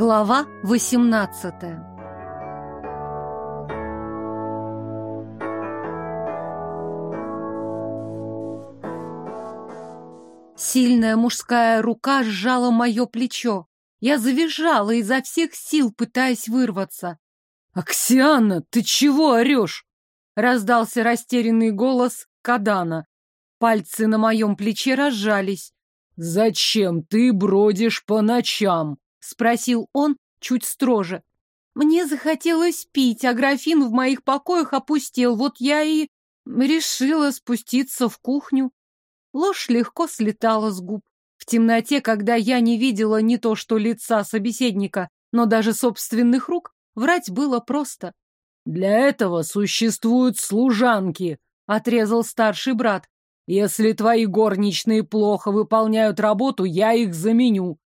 Глава 18 Сильная мужская рука сжала мое плечо. Я завизжала изо всех сил, пытаясь вырваться. «Аксиана, ты чего орешь?» Раздался растерянный голос Кадана. Пальцы на моем плече разжались. «Зачем ты бродишь по ночам?» — спросил он чуть строже. «Мне захотелось пить, а графин в моих покоях опустел, вот я и решила спуститься в кухню». Ложь легко слетала с губ. В темноте, когда я не видела не то что лица собеседника, но даже собственных рук, врать было просто. «Для этого существуют служанки», — отрезал старший брат. «Если твои горничные плохо выполняют работу, я их заменю».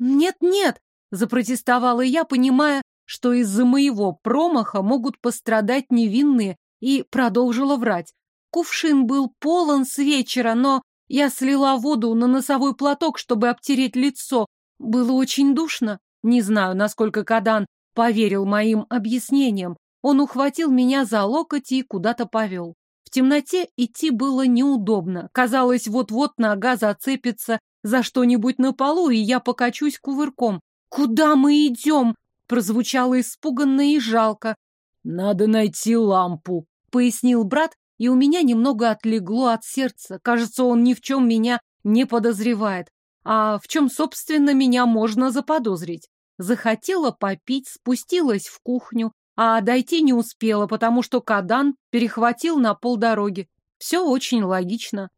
«Нет-нет», — запротестовала я, понимая, что из-за моего промаха могут пострадать невинные, и продолжила врать. Кувшин был полон с вечера, но я слила воду на носовой платок, чтобы обтереть лицо. Было очень душно. Не знаю, насколько Кадан поверил моим объяснениям. Он ухватил меня за локоть и куда-то повел. В темноте идти было неудобно. Казалось, вот-вот нога зацепится за что-нибудь на полу, и я покачусь кувырком. «Куда мы идем?» прозвучало испуганно и жалко. «Надо найти лампу», — пояснил брат, и у меня немного отлегло от сердца. Кажется, он ни в чем меня не подозревает. А в чем, собственно, меня можно заподозрить? Захотела попить, спустилась в кухню, а дойти не успела, потому что Кадан перехватил на полдороги. Все очень логично.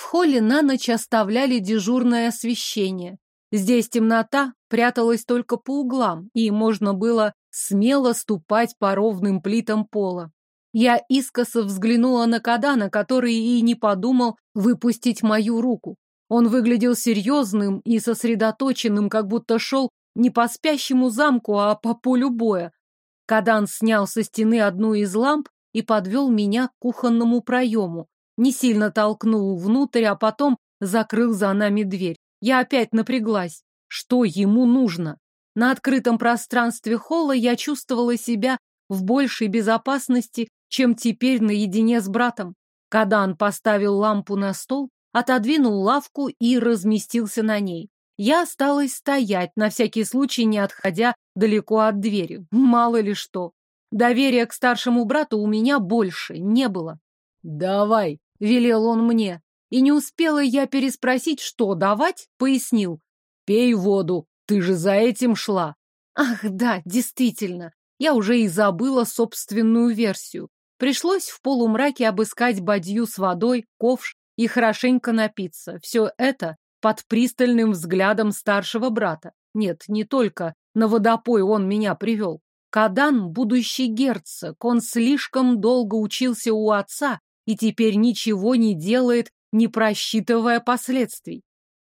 В холле на ночь оставляли дежурное освещение. Здесь темнота пряталась только по углам, и можно было смело ступать по ровным плитам пола. Я искоса взглянула на Кадана, который и не подумал выпустить мою руку. Он выглядел серьезным и сосредоточенным, как будто шел не по спящему замку, а по полю боя. Кадан снял со стены одну из ламп и подвел меня к кухонному проему не сильно толкнул внутрь, а потом закрыл за нами дверь. Я опять напряглась. Что ему нужно? На открытом пространстве холла я чувствовала себя в большей безопасности, чем теперь наедине с братом. Кадан поставил лампу на стол, отодвинул лавку и разместился на ней. Я осталась стоять, на всякий случай не отходя далеко от двери. Мало ли что. Доверия к старшему брату у меня больше не было. «Давай!» — велел он мне. И не успела я переспросить, что давать, пояснил. «Пей воду, ты же за этим шла». Ах, да, действительно, я уже и забыла собственную версию. Пришлось в полумраке обыскать бадью с водой, ковш и хорошенько напиться. Все это под пристальным взглядом старшего брата. Нет, не только на водопой он меня привел. Кадан — будущий герцог, он слишком долго учился у отца и теперь ничего не делает, не просчитывая последствий.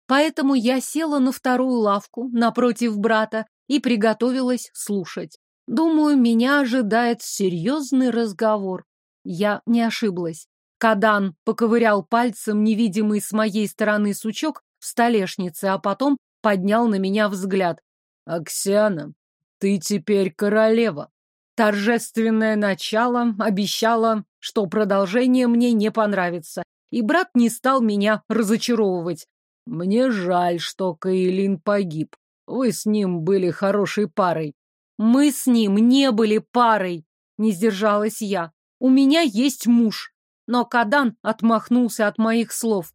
Поэтому я села на вторую лавку напротив брата и приготовилась слушать. Думаю, меня ожидает серьезный разговор. Я не ошиблась. Кадан поковырял пальцем невидимый с моей стороны сучок в столешнице, а потом поднял на меня взгляд. «Аксиана, ты теперь королева». Торжественное начало обещало что продолжение мне не понравится, и брат не стал меня разочаровывать. Мне жаль, что Каилин погиб. Вы с ним были хорошей парой. Мы с ним не были парой, не сдержалась я. У меня есть муж. Но Кадан отмахнулся от моих слов.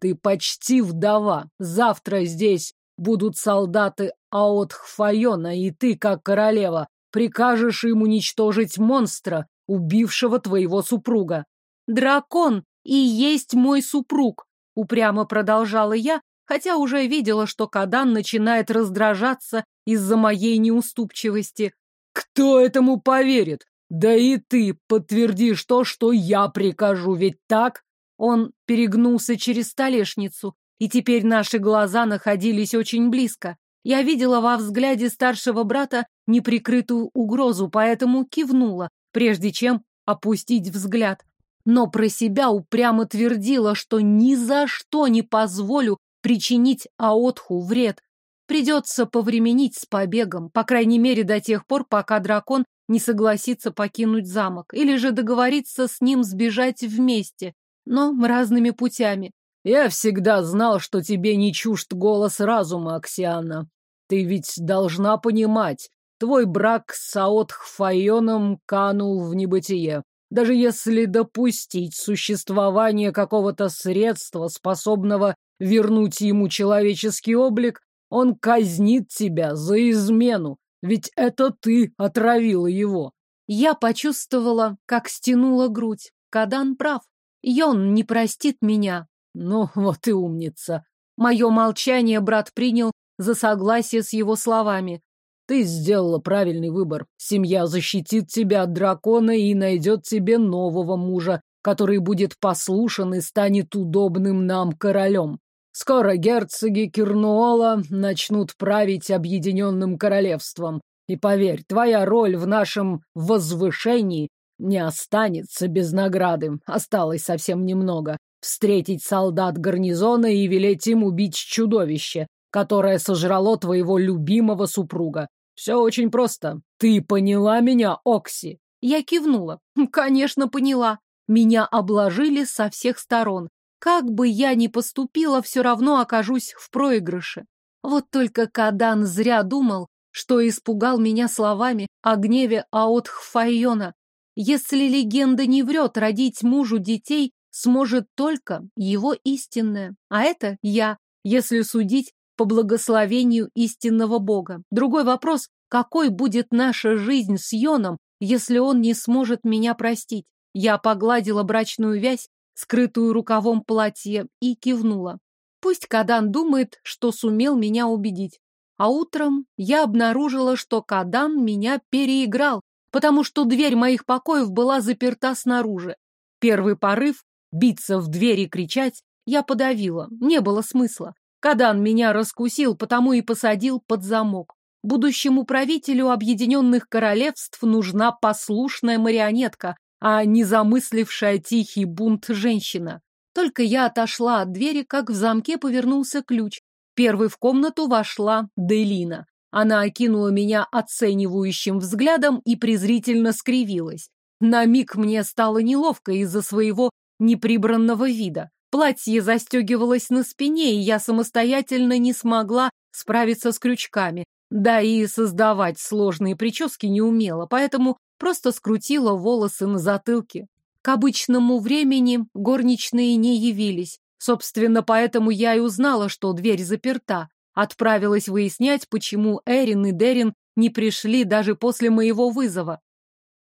Ты почти вдова. Завтра здесь будут солдаты Аотхфайона, и ты, как королева, прикажешь им уничтожить монстра, убившего твоего супруга. Дракон и есть мой супруг, упрямо продолжала я, хотя уже видела, что Кадан начинает раздражаться из-за моей неуступчивости. Кто этому поверит? Да и ты подтвердишь то, что я прикажу, ведь так? Он перегнулся через столешницу, и теперь наши глаза находились очень близко. Я видела во взгляде старшего брата неприкрытую угрозу, поэтому кивнула, прежде чем опустить взгляд. Но про себя упрямо твердила, что ни за что не позволю причинить Аотху вред. Придется повременить с побегом, по крайней мере до тех пор, пока дракон не согласится покинуть замок, или же договориться с ним сбежать вместе, но разными путями. Я всегда знал, что тебе не чужд голос разума, Аксиана. Ты ведь должна понимать, твой брак с Аотхфайоном канул в небытие. Даже если допустить существование какого-то средства, способного вернуть ему человеческий облик, он казнит тебя за измену, ведь это ты отравила его. Я почувствовала, как стянула грудь. Кадан прав. Йон не простит меня. Ну, вот и умница. Мое молчание брат принял за согласие с его словами. Ты сделала правильный выбор. Семья защитит тебя от дракона и найдет тебе нового мужа, который будет послушан и станет удобным нам королем. Скоро герцоги Кирнуола начнут править объединенным королевством. И поверь, твоя роль в нашем возвышении не останется без награды. Осталось совсем немного. Встретить солдат гарнизона и велеть им убить чудовище, которое сожрало твоего любимого супруга. Все очень просто. Ты поняла меня, Окси? Я кивнула. Конечно, поняла. Меня обложили со всех сторон. Как бы я ни поступила, все равно окажусь в проигрыше. Вот только Кадан зря думал, что испугал меня словами о гневе Аотхфайона. Если легенда не врет, родить мужу детей сможет только его истинная. А это я, если судить по благословению истинного Бога. Другой вопрос, какой будет наша жизнь с Йоном, если он не сможет меня простить? Я погладила брачную вязь скрытую рукавом платья, и кивнула. Пусть Кадан думает, что сумел меня убедить. А утром я обнаружила, что Кадан меня переиграл, потому что дверь моих покоев была заперта снаружи. Первый порыв — биться в дверь и кричать — я подавила, не было смысла. Кадан меня раскусил, потому и посадил под замок. Будущему правителю Объединенных Королевств нужна послушная марионетка, а не замыслившая тихий бунт женщина. Только я отошла от двери, как в замке повернулся ключ. Первой в комнату вошла Делина. Она окинула меня оценивающим взглядом и презрительно скривилась. На миг мне стало неловко из-за своего неприбранного вида. Платье застегивалось на спине, и я самостоятельно не смогла справиться с крючками. Да и создавать сложные прически не умела, поэтому просто скрутила волосы на затылке. К обычному времени горничные не явились. Собственно, поэтому я и узнала, что дверь заперта. Отправилась выяснять, почему Эрин и Дерин не пришли даже после моего вызова.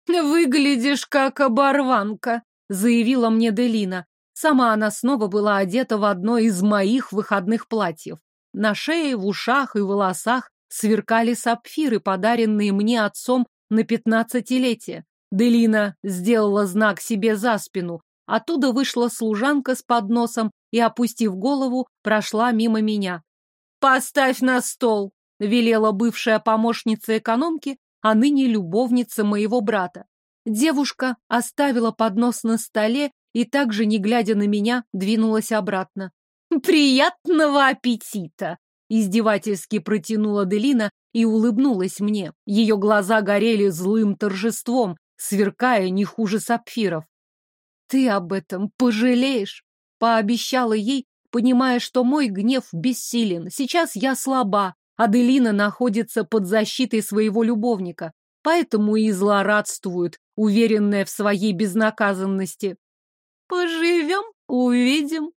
«Выглядишь как оборванка», — заявила мне Делина. Сама она снова была одета в одно из моих выходных платьев. На шее, в ушах и волосах сверкали сапфиры, подаренные мне отцом на пятнадцатилетие. Делина сделала знак себе за спину. Оттуда вышла служанка с подносом и, опустив голову, прошла мимо меня. «Поставь на стол!» — велела бывшая помощница экономки, а ныне любовница моего брата. Девушка оставила поднос на столе и также, не глядя на меня, двинулась обратно. «Приятного аппетита!» — издевательски протянула Делина и улыбнулась мне. Ее глаза горели злым торжеством, сверкая не хуже сапфиров. «Ты об этом пожалеешь!» — пообещала ей, понимая, что мой гнев бессилен. Сейчас я слаба, Аделина находится под защитой своего любовника, поэтому и злорадствует, уверенная в своей безнаказанности. «Поживем, увидим!»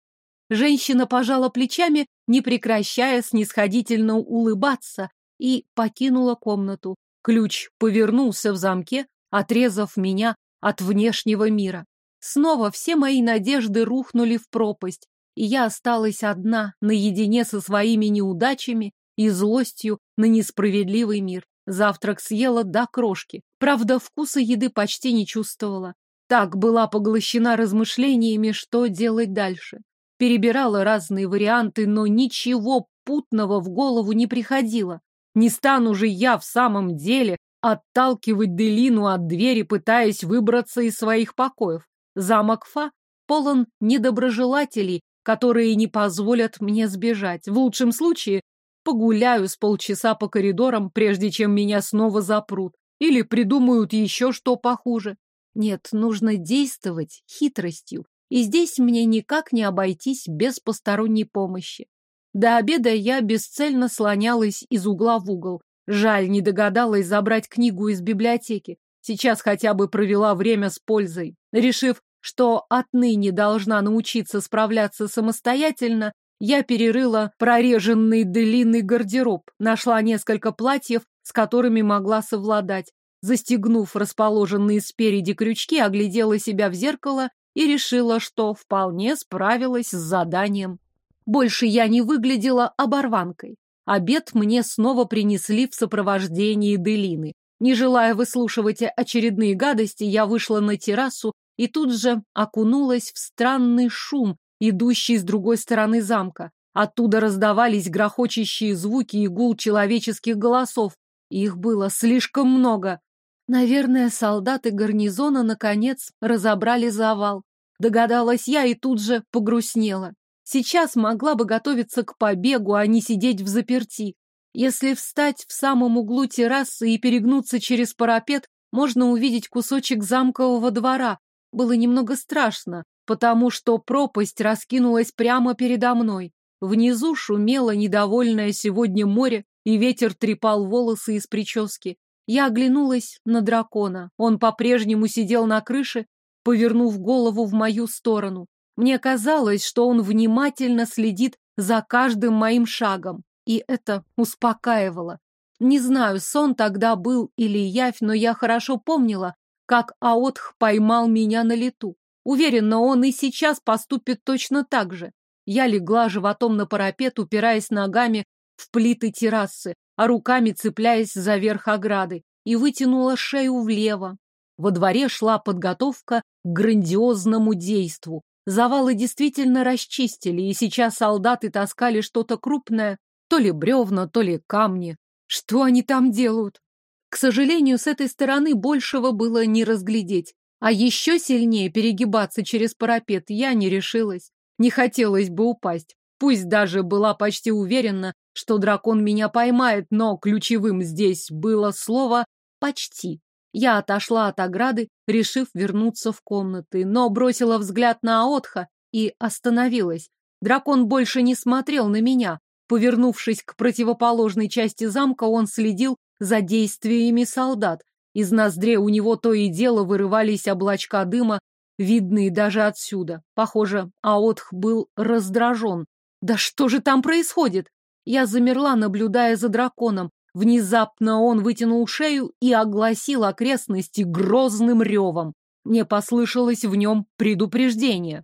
Женщина пожала плечами, не прекращая снисходительно улыбаться, и покинула комнату. Ключ повернулся в замке, отрезав меня от внешнего мира. Снова все мои надежды рухнули в пропасть, и я осталась одна, наедине со своими неудачами и злостью на несправедливый мир. Завтрак съела до крошки. Правда, вкуса еды почти не чувствовала. Так была поглощена размышлениями, что делать дальше. Перебирала разные варианты, но ничего путного в голову не приходило. Не стану же я в самом деле отталкивать Делину от двери, пытаясь выбраться из своих покоев. Замок Фа полон недоброжелателей, которые не позволят мне сбежать. В лучшем случае погуляю с полчаса по коридорам, прежде чем меня снова запрут. Или придумают еще что похуже. Нет, нужно действовать хитростью. И здесь мне никак не обойтись без посторонней помощи. До обеда я бесцельно слонялась из угла в угол. Жаль, не догадалась забрать книгу из библиотеки. Сейчас хотя бы провела время с пользой. Решив, что отныне должна научиться справляться самостоятельно, я перерыла прореженный длинный гардероб, нашла несколько платьев, с которыми могла совладать. Застегнув расположенные спереди крючки, оглядела себя в зеркало и решила, что вполне справилась с заданием. Больше я не выглядела оборванкой. Обед мне снова принесли в сопровождении Делины. Не желая выслушивать очередные гадости, я вышла на террасу и тут же окунулась в странный шум, идущий с другой стороны замка. Оттуда раздавались грохочущие звуки и гул человеческих голосов. Их было слишком много. Наверное, солдаты гарнизона, наконец, разобрали завал. Догадалась я и тут же погрустнела. Сейчас могла бы готовиться к побегу, а не сидеть в заперти. Если встать в самом углу террасы и перегнуться через парапет, можно увидеть кусочек замкового двора. Было немного страшно, потому что пропасть раскинулась прямо передо мной. Внизу шумело недовольное сегодня море, и ветер трепал волосы из прически. Я оглянулась на дракона. Он по-прежнему сидел на крыше, повернув голову в мою сторону. Мне казалось, что он внимательно следит за каждым моим шагом и это успокаивало. Не знаю, сон тогда был или явь, но я хорошо помнила, как Аотх поймал меня на лету. Уверена, он и сейчас поступит точно так же. Я легла животом на парапет, упираясь ногами в плиты террасы, а руками цепляясь за верх ограды, и вытянула шею влево. Во дворе шла подготовка к грандиозному действу. Завалы действительно расчистили, и сейчас солдаты таскали что-то крупное, то ли бревна, то ли камни. Что они там делают? К сожалению, с этой стороны большего было не разглядеть. А еще сильнее перегибаться через парапет я не решилась. Не хотелось бы упасть. Пусть даже была почти уверена, что дракон меня поймает, но ключевым здесь было слово «почти». Я отошла от ограды, решив вернуться в комнаты, но бросила взгляд на Аотха и остановилась. Дракон больше не смотрел на меня, Повернувшись к противоположной части замка, он следил за действиями солдат. Из ноздрей у него то и дело вырывались облачка дыма, видные даже отсюда. Похоже, Аотх был раздражен. Да что же там происходит? Я замерла, наблюдая за драконом. Внезапно он вытянул шею и огласил окрестности грозным ревом. Мне послышалось в нем предупреждение.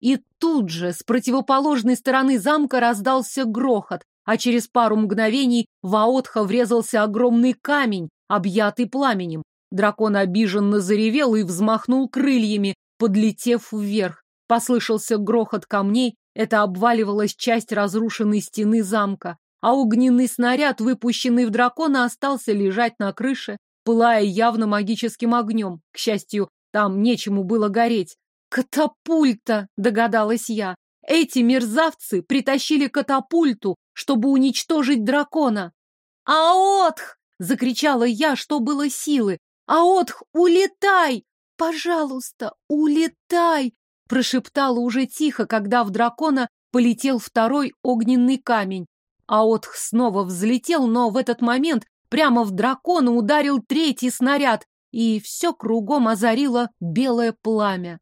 И тут же с противоположной стороны замка раздался грохот, а через пару мгновений в Аотха врезался огромный камень, объятый пламенем. Дракон обиженно заревел и взмахнул крыльями, подлетев вверх. Послышался грохот камней, это обваливалась часть разрушенной стены замка, а огненный снаряд, выпущенный в дракона, остался лежать на крыше, пылая явно магическим огнем. К счастью, там нечему было гореть. «Катапульта!» — догадалась я. «Эти мерзавцы притащили катапульту, чтобы уничтожить дракона!» «Аотх!» — закричала я, что было силы. «Аотх, улетай! Пожалуйста, улетай!» Прошептала уже тихо, когда в дракона полетел второй огненный камень. Аотх снова взлетел, но в этот момент прямо в дракона ударил третий снаряд, и все кругом озарило белое пламя.